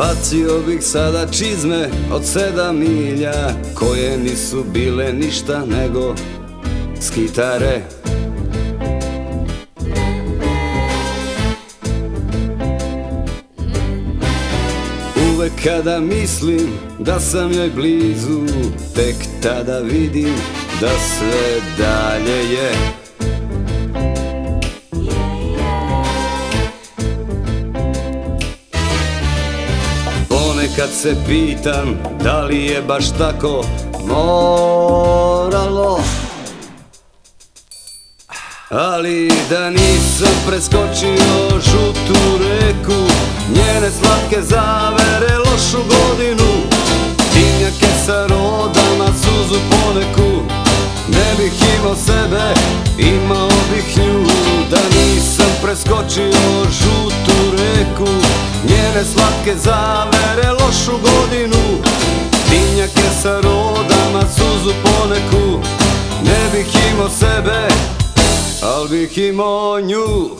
Bacio bih sada čizme od sedam milja Koje nisu bile ništa nego skitare Uvek kada mislim da sam joj blizu Tek tada vidim da sve dalje je Ponekad se pitam da li je baš tako moralo. Ali da nisam preskočio žutu reku Njene slatke zavere lošu godinu. Dimnjake sa rodama suzu poneku. Ne bih imao sebe, imao bih nju Da nisam preskočio žutu reku Njene slatke zavere lošu godinu. Dimnjake sa rodama suzu poneku. Ne bih imao sebe, al bih imao nju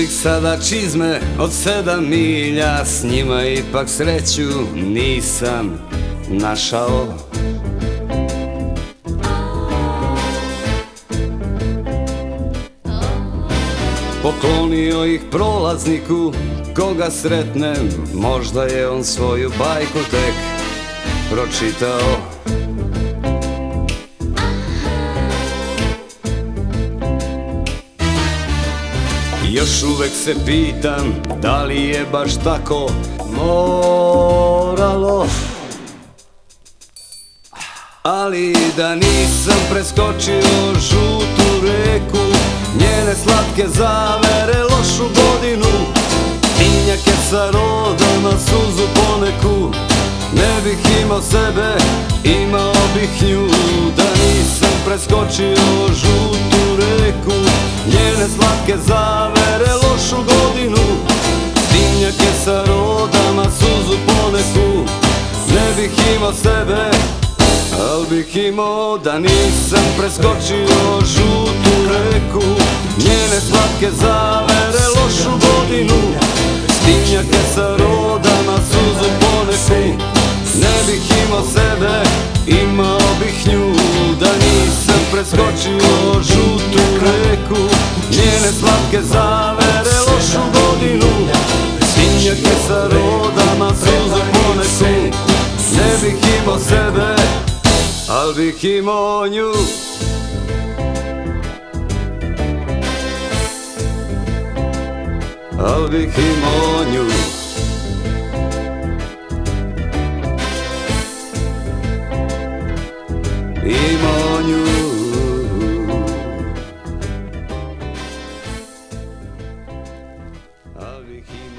Bih sada čizme od sedam milja S njima ipak sreću nisam našao. Poklonio ih prolazniku koga sretnem Možda je on svoju bajku tek pročitao Još uvek se pitam da li je baš tako moralo. Ali da nisam preskočio žutu reku Njene slatke zavere lošu godinu. Tinjake sa rodama suzu poneku Ne bih imao sebe, imao bih nju Da nisam preskočio žutu reku Njene slatke zavere lošu godinu. Dimnjake sa rodama suzu poneku. Ne bih imao sebe, al bih imao da nisam preskočio žutu reku. Njene slatke zavere lošu godinu. Dimnjake sa rodama suzu poneku. Ne bih imao sebe, imao bih nju Da nisam preskočio žutu reku. Njene slatke zavere Uvijek sa rodama suze ponesu Ne bih imao sebe, al bih imao nju. Al bih imao nju. Imao nju. Al be him.